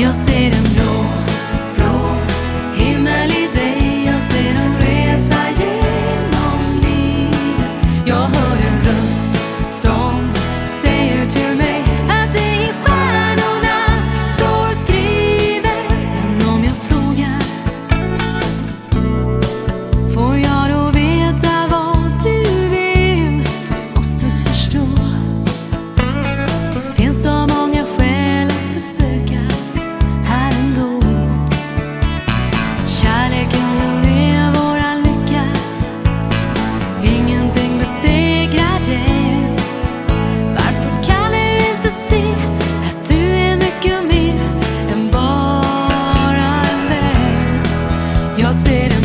Yo Jag ser